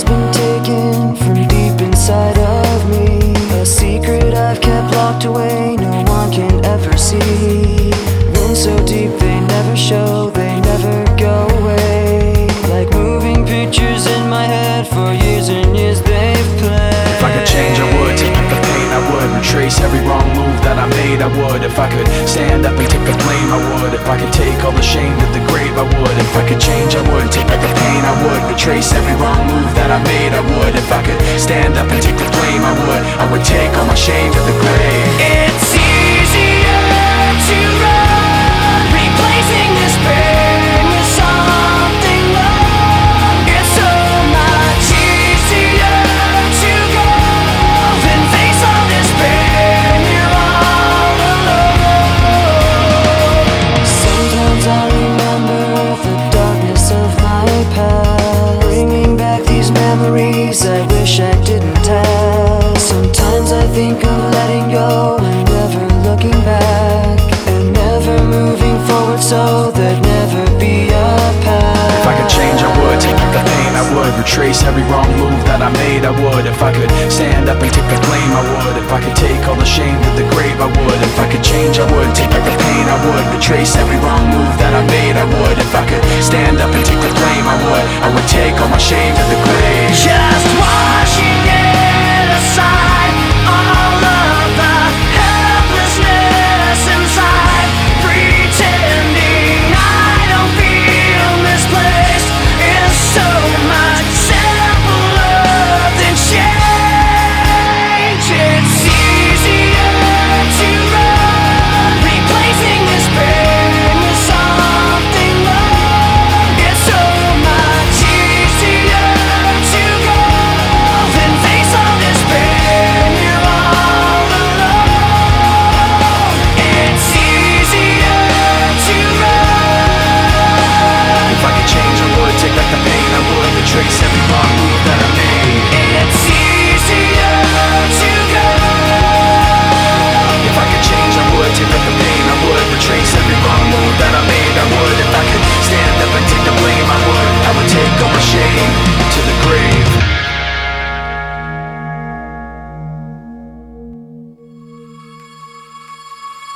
has been taken from deep inside of me. A secret I've kept locked away, no one can ever see. Wounds so deep they never show, they never go away. Like moving pictures in my head for years and years they've played. If I could change, I would. Take back the pain, I would. Retrace every wrong move that I made, I would. If I could stand up Retrace every wrong move that I made, I would. If I could stand up and take the blame, I would. I would take all my shame to the grave. I wish I didn't have. Sometimes I think of letting go and never looking back. And never moving forward so there'd never be a path. If I could change, I would. Take back the pain, I would. Retrace every wrong move that I made, I would. If I could stand up and take the blame, I would. If I could take all the shame to the grave, I would. If I could change, I would. Take back the pain, I would. Retrace every wrong move that I made, I would. If I could stand up and take the blame, I would. I would take all my shame to the grave. Just watching